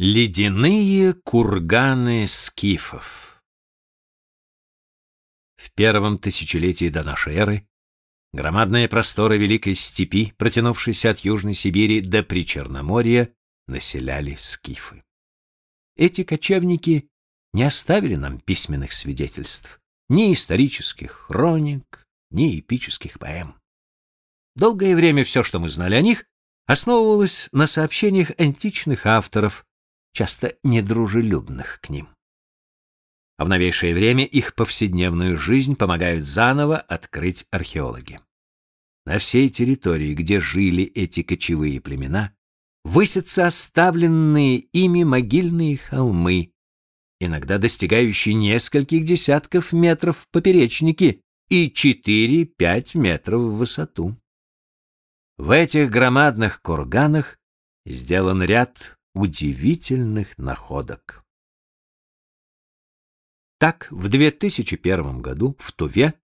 Ледяные курганы скифов В первом тысячелетии до нашей эры громадные просторы великой степи, протянувшейся от Южной Сибири до Причерноморья, населяли скифы. Эти кочевники не оставили нам письменных свидетельств, ни исторических хроник, ни эпических поэм. Долгое время все, что мы знали о них, основывалось на сообщениях античных авторов, часто недружелюбных к ним. А в новейшее время их повседневную жизнь помогают заново открыть археологи. На всей территории, где жили эти кочевые племена, высятся оставленные ими могильные холмы, иногда достигающие нескольких десятков метров в поперечнике и 4-5 метров в высоту. В этих громадных курганах сделан ряд удивительных находок. Так, в 2001 году в Туве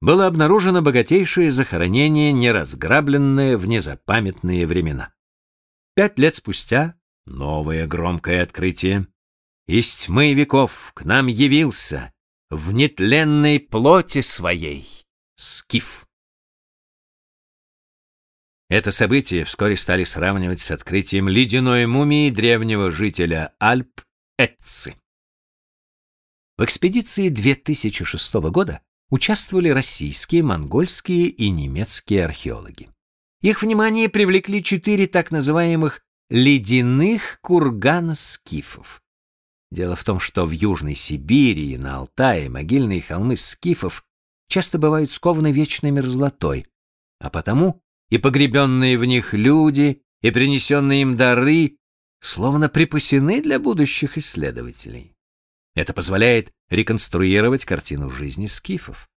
было обнаружено богатейшее захоронение, неразграбленное в незапамятные времена. Пять лет спустя новое громкое открытие. Из тьмы веков к нам явился в нетленной плоти своей скиф. Это событие вскоре стали сравнивать с открытием ледяной мумии древнего жителя Альп Эцци. В экспедиции 2006 года участвовали российские, монгольские и немецкие археологи. Их внимание привлекли четыре так называемых ледяных кургана скифов. Дело в том, что в Южной Сибири и на Алтае могильные холмы скифов часто бывают скованы вечной мерзлотой, а потому и погребенные в них люди, и принесенные им дары словно припасены для будущих исследователей. Это позволяет реконструировать картину жизни скифов.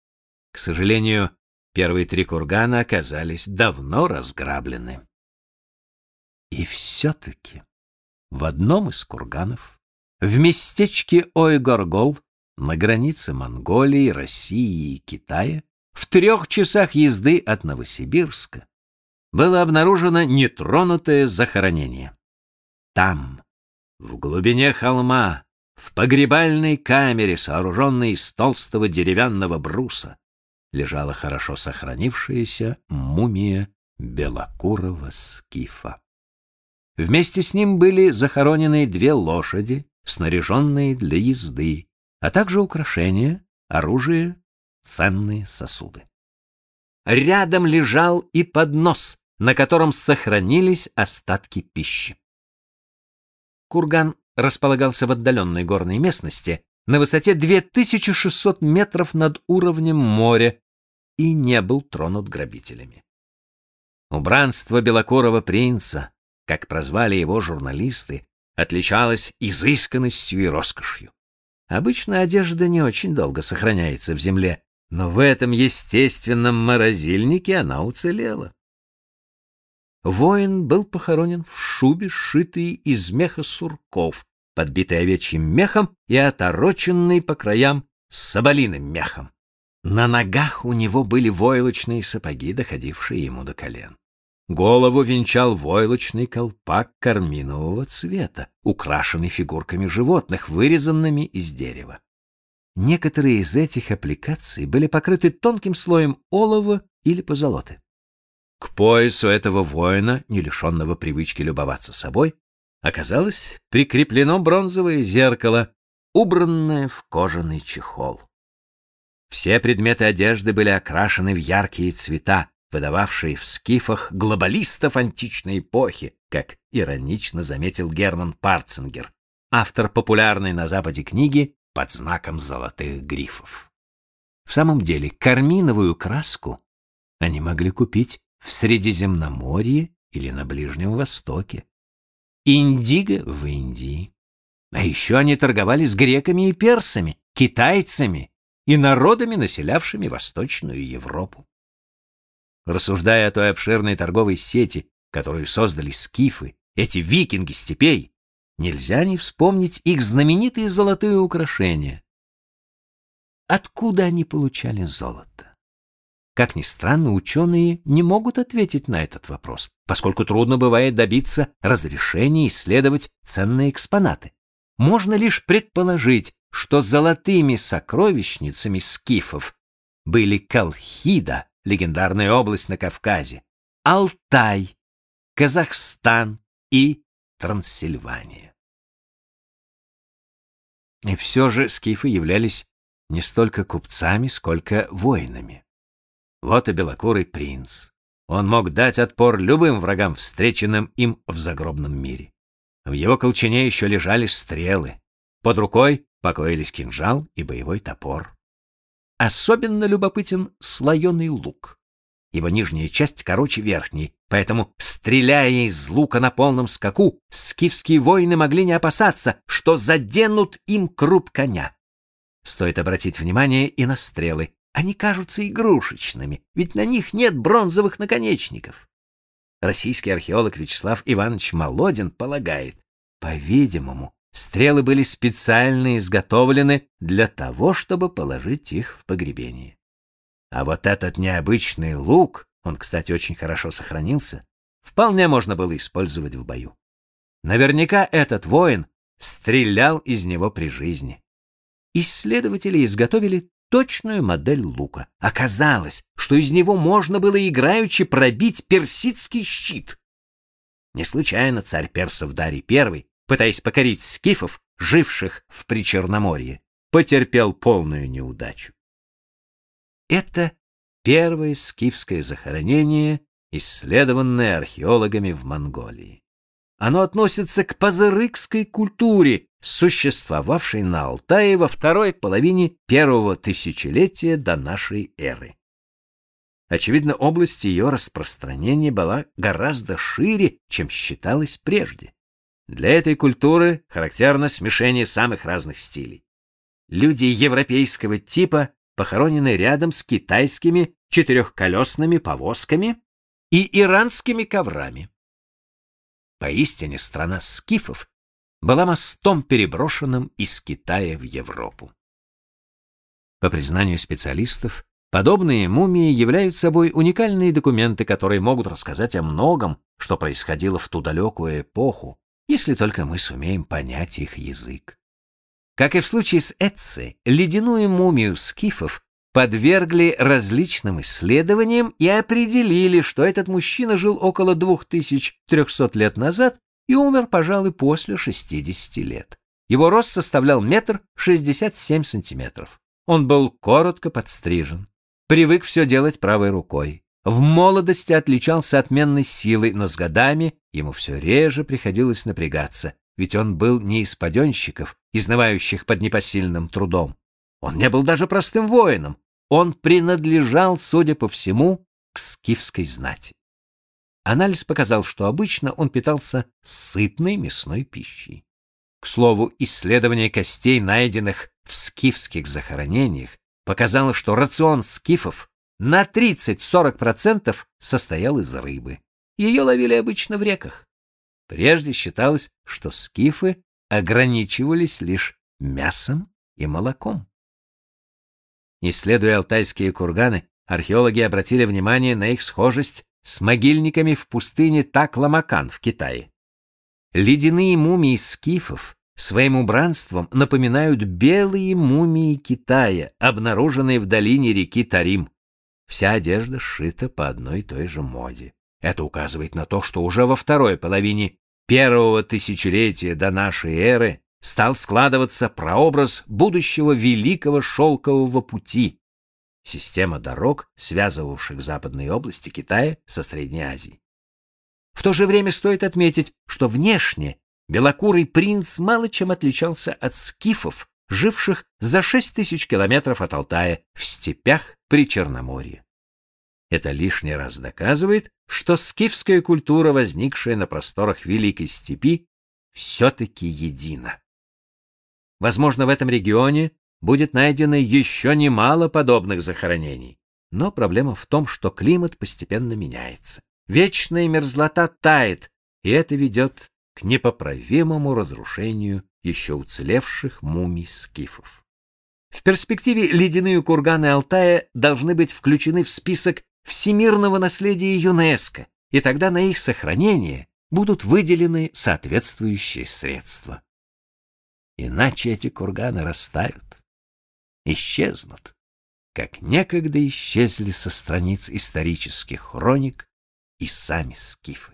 К сожалению, первые три кургана оказались давно разграблены. И все-таки в одном из курганов, в местечке Ойгоргол, на границе Монголии, России и Китая, в трех часах езды от Новосибирска, было обнаружено нетронутое захоронение. Там, в глубине холма, в погребальной камере, сооруженной из толстого деревянного бруса, лежала хорошо сохранившаяся мумия белокурого скифа. Вместе с ним были захоронены две лошади, снаряженные для езды, а также украшения, оружие, ценные сосуды. Рядом лежал и поднос, на котором сохранились остатки пищи. Курган располагался в отдаленной горной местности на высоте 2600 метров над уровнем моря и не был тронут грабителями. Убранство белокурого принца, как прозвали его журналисты, отличалось изысканностью и роскошью. Обычно одежда не очень долго сохраняется в земле, но в этом естественном морозильнике она уцелела. Воин был похоронен в шубе, сшитой из меха сурков, подбитой овечьим мехом и отороченной по краям соболиным мехом. На ногах у него были войлочные сапоги, доходившие ему до колен. Голову венчал войлочный колпак карминового цвета, украшенный фигурками животных, вырезанными из дерева. Некоторые из этих аппликаций были покрыты тонким слоем олова или позолоты. К поясу этого воина, не лишенного привычки любоваться собой, оказалось прикреплено бронзовое зеркало, убранное в кожаный чехол. Все предметы одежды были окрашены в яркие цвета, выдававшие в скифах глобалистов античной эпохи, как иронично заметил Герман Парцингер, автор популярной на Западе книги под знаком золотых грифов. В самом деле, карминовую краску они могли купить в Средиземноморье или на Ближнем Востоке. Индиго в Индии. А еще они торговали с греками и персами, китайцами и народами, населявшими Восточную Европу. Рассуждая о той обширной торговой сети, которую создали скифы, эти викинги степей, нельзя не вспомнить их знаменитые золотые украшения. Откуда они получали золото? Как ни странно, ученые не могут ответить на этот вопрос, поскольку трудно бывает добиться разрешения исследовать ценные экспонаты. Можно лишь предположить, что золотыми сокровищницами скифов были Колхида, легендарная область на Кавказе, Алтай, Казахстан и Трансильвания. И все же скифы являлись не столько купцами, сколько воинами. Вот и белокурый принц. Он мог дать отпор любым врагам, встреченным им в загробном мире. В его колчане еще лежали стрелы. Под рукой покоились кинжал и боевой топор. Особенно любопытен слоеный лук. Его нижняя часть короче верхней, поэтому, стреляя из лука на полном скаку, скифские воины могли не опасаться, что заденут им круп коня. Стоит обратить внимание и на стрелы. Они кажутся игрушечными, ведь на них нет бронзовых наконечников. Российский археолог Вячеслав Иванович Молодин полагает, по-видимому, стрелы были специально изготовлены для того, чтобы положить их в погребение. А вот этот необычный лук, он, кстати, очень хорошо сохранился, вполне можно было использовать в бою. Наверняка этот воин стрелял из него при жизни. Исследователи изготовили точную модель лука. Оказалось, что из него можно было играючи пробить персидский щит. Не случайно царь персов Дарий I, пытаясь покорить скифов, живших в Причерноморье, потерпел полную неудачу. Это первое скифское захоронение, исследованное археологами в Монголии. Оно относится к пазырыкской культуре, существовавшей на Алтае во второй половине первого тысячелетия до нашей эры. Очевидно, область ее распространения была гораздо шире, чем считалось прежде. Для этой культуры характерно смешение самых разных стилей. Люди европейского типа похоронены рядом с китайскими четырехколесными повозками и иранскими коврами. Поистине страна скифов была мостом, переброшенным из Китая в Европу. По признанию специалистов, подобные мумии являются собой уникальные документы, которые могут рассказать о многом, что происходило в ту далекую эпоху, если только мы сумеем понять их язык. Как и в случае с Эцци, ледяную мумию скифов подвергли различным исследованиям и определили, что этот мужчина жил около 2300 лет назад и умер, пожалуй, после 60 лет. Его рост составлял метр шестьдесят семь сантиметров. Он был коротко подстрижен, привык все делать правой рукой. В молодости отличался отменной силой, но с годами ему все реже приходилось напрягаться, ведь он был не из паденщиков, изнывающих под непосильным трудом. Он не был даже простым воином, он принадлежал, судя по всему, к скифской знати. Анализ показал, что обычно он питался сытной мясной пищей. К слову, исследование костей, найденных в скифских захоронениях, показало, что рацион скифов на 30-40% состоял из рыбы. Ее ловили обычно в реках. Прежде считалось, что скифы ограничивались лишь мясом и молоком. Исследуя алтайские курганы, археологи обратили внимание на их схожесть с могильниками в пустыне Такламакан в Китае. Ледяные мумии скифов своим убранством напоминают белые мумии Китая, обнаруженные в долине реки Тарим. Вся одежда сшита по одной и той же моде. Это указывает на то, что уже во второй половине первого тысячелетия до нашей эры стал складываться прообраз будущего великого шелкового пути, система дорог, связывавших западные области Китая со Средней Азией. В то же время стоит отметить, что внешне белокурый принц мало чем отличался от скифов, живших за шесть тысяч километров от Алтая в степях при Черноморье. Это лишний раз доказывает, что скифская культура, возникшая на просторах Великой Степи, все-таки едина. Возможно, в этом регионе будет найдено еще немало подобных захоронений. Но проблема в том, что климат постепенно меняется. Вечная мерзлота тает, и это ведет к непоправимому разрушению еще уцелевших мумий скифов. В перспективе ледяные курганы Алтая должны быть включены в список всемирного наследия ЮНЕСКО, и тогда на их сохранение будут выделены соответствующие средства. Иначе эти курганы растают исчезнут, как некогда исчезли со страниц исторических хроник и сами скифы.